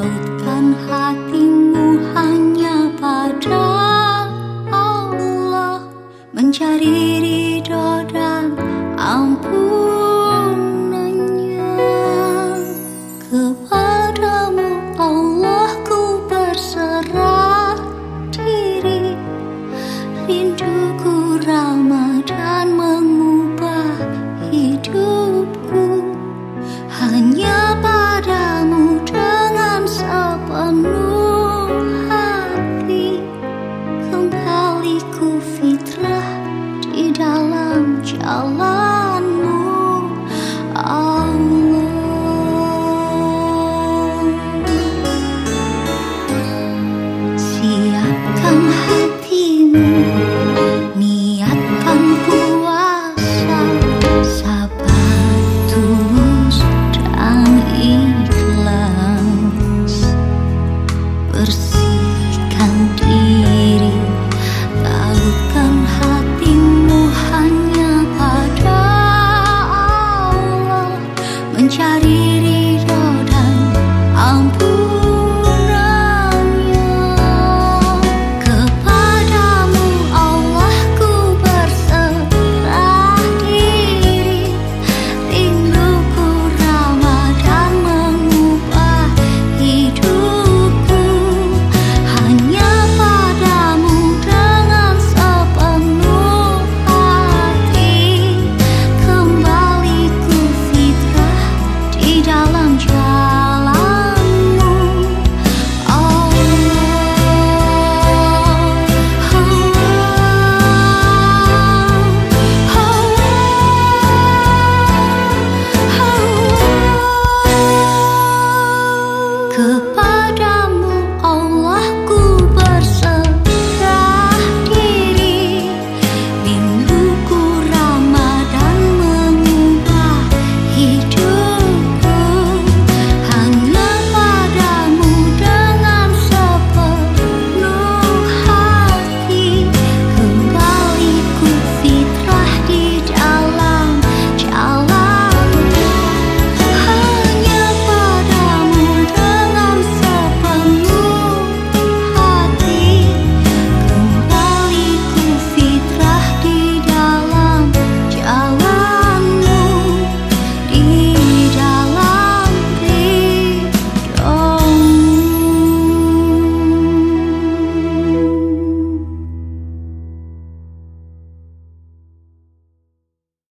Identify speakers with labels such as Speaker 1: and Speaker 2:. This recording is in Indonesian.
Speaker 1: Tautkan hatimu hanya pada Allah. Mencari ridho dan ampunannya 忘不。